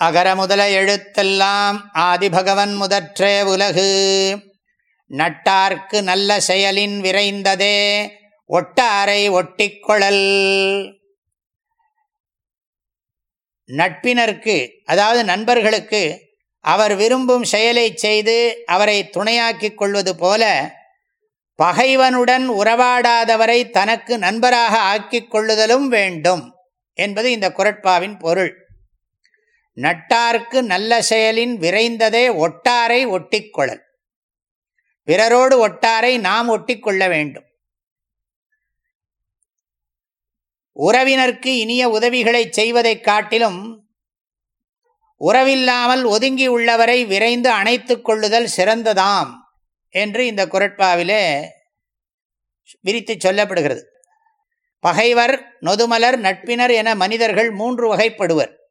அகர முதல எழுத்தெல்லாம் ஆதிபகவன் முதற்றே உலகு. நட்டார்க்கு நல்ல செயலின் விரைந்ததே ஒட்டாரை ஒட்டிக்கொழல் நட்பினருக்கு அதாவது நண்பர்களுக்கு அவர் விரும்பும் செயலை செய்து அவரை துணையாக்கிக் கொள்வது போல பகைவனுடன் உறவாடாதவரை தனக்கு நண்பராக ஆக்கிக் கொள்ளுதலும் வேண்டும் என்பது இந்த குரட்பாவின் பொருள். நட்டார்க்கு நல்ல செயலின் விரைந்ததே ஒட்டாரை ஒட்டிக்கொள்ளல். பிறரோடு ஒட்டாரை நாம் ஒட்டிக்கொள்ள வேண்டும். உறவினருக்கு இனிய உதவிகளை செய்வதைக் காட்டிலும் உறவில்லாமல் ஒதுங்கி உள்ளவரை விரைந்து அணைத்துக் கொள்ளுதல் சிறந்ததாம் என்று இந்த குரட்பாவிலே விரித்து சொல்லப்படுகிறது. பகைவர் நொதுமலர் நட்பினர் என மனிதர்கள் மூன்று வகைப்படுவர்.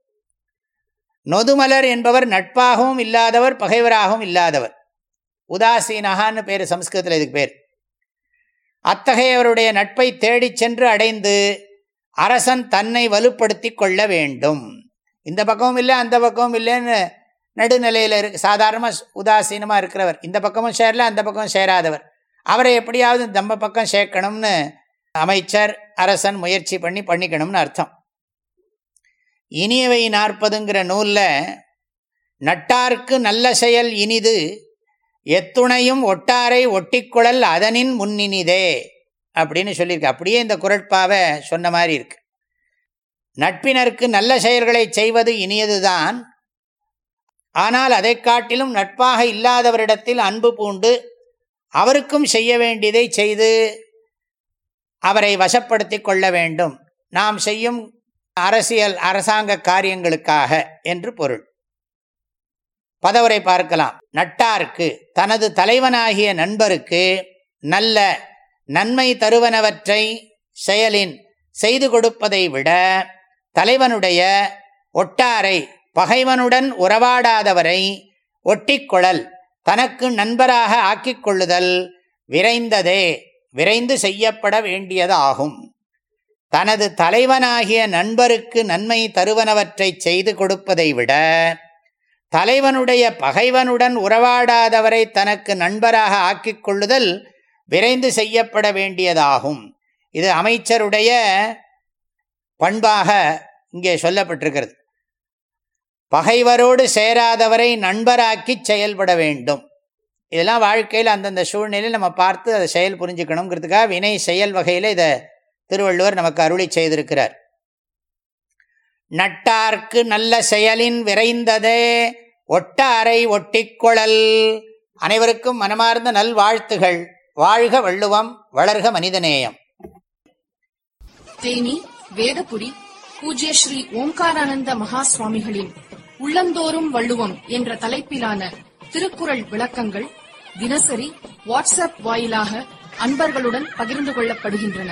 நொதுமலர் என்பவர் நட்பாகவும் இல்லாதவர் பகைவராகவும் இல்லாதவர். உதாசீனகான்னு பேர் சம்ஸ்கிருதத்தில் இதுக்கு பேர். அத்தகையவருடைய நட்பை தேடிச் சென்று அடைந்து அரசன் தன்னை வலுப்படுத்தி கொள்ள வேண்டும். இந்த பக்கமும் இல்லை அந்த பக்கமும் இல்லைன்னு நடுநிலையில் இருக்கு சாதாரணமாக உதாசீனமாக இருக்கிறவர். இந்த பக்கமும் சேரல அந்த பக்கமும் சேராதவர். அவரை எப்படியாவது தம்ப பக்கம் சேர்க்கணும்னு அமைச்சர் அரசன் முயற்சி பண்ணி பண்ணிக்கணும்னு அர்த்தம். இனியவை நாற்பதுங்கிற நூலில் நட்டார்க்கு நல்ல செயல் இனிது எத்துணையும் ஒட்டாரை ஒட்டிக்குழல் அதனின் முன்னினிதே அப்படின்னு சொல்லியிருக்கு. அப்படியே இந்த குரட்பாவை சொன்ன மாதிரி இருக்கு. நட்பினருக்கு நல்ல செயல்களை செய்வது இனியதுதான். ஆனால் அதை காட்டிலும் நட்பாக இல்லாதவரிடத்தில் அன்பு பூண்டு அவருக்கும் செய்ய வேண்டியதை செய்து அவரை வசப்படுத்தி கொள்ள வேண்டும். நாம் செய்யும் அரசியல் அரசாங்க காரியங்களுக்காக என்று பொருள். பதவரை பார்க்கலாம். நட்டார்க்கு தனது தலைவனாகிய நண்பருக்கு நல்ல நன்மை தருவனவற்றை செயலின் செய்து கொடுப்பதை விட தலைவனுடைய ஒட்டாரை பகைவனுடன் உறவாடாதவரை ஒட்டிக்கொழல் தனக்கு நண்பராக ஆக்கிக் கொள்ளுதல் விரைந்ததே விரைந்து செய்யப்பட வேண்டியதாகும். தனது தலைவனாகிய நண்பருக்கு நன்மை தருவனவற்றை செய்து கொடுப்பதை விட தலைவனுடைய பகைவனுடன் உறவாடாதவரை தனக்கு நண்பராக ஆக்கிக் கொள்ளுதல் விரைந்து செய்யப்பட வேண்டியதாகும். இது அமைச்சருடைய பண்பாக இங்கே சொல்லப்பட்டிருக்கிறது. பகைவரோடு சேராதவரை நண்பராக்கி செயல்பட வேண்டும். இதெல்லாம் வாழ்க்கையில் அந்தந்த சூழ்நிலையில் நம்ம பார்த்து அதை செயல் புரிஞ்சுக்கணுங்கிறதுக்காக வினை செயல் வகையில் இதை திருவள்ளுவர் நமக்கு அருளி செய்திருக்கிறார். நட்டார்க்கு நல்ல செயலின் விரைந்ததே ஒட்டாரை ஒட்டிக்கொழல் அனைவருக்கும் மனமார்ந்த நல்வாழ்த்துகள். வாழ்க வள்ளுவம் வளர்க மனிதநேயம். தேனி வேதபுரி பூஜ்ய ஸ்ரீ ஓம்காரானந்த மகா சுவாமிகளின் உள்ளந்தோறும் வள்ளுவம் என்ற தலைப்பிலான திருக்குறள் விளக்கங்கள் தினசரி வாட்ஸ்அப் வாயிலாக அன்பர்களுடன் பகிர்ந்து கொள்ளப்படுகின்றன.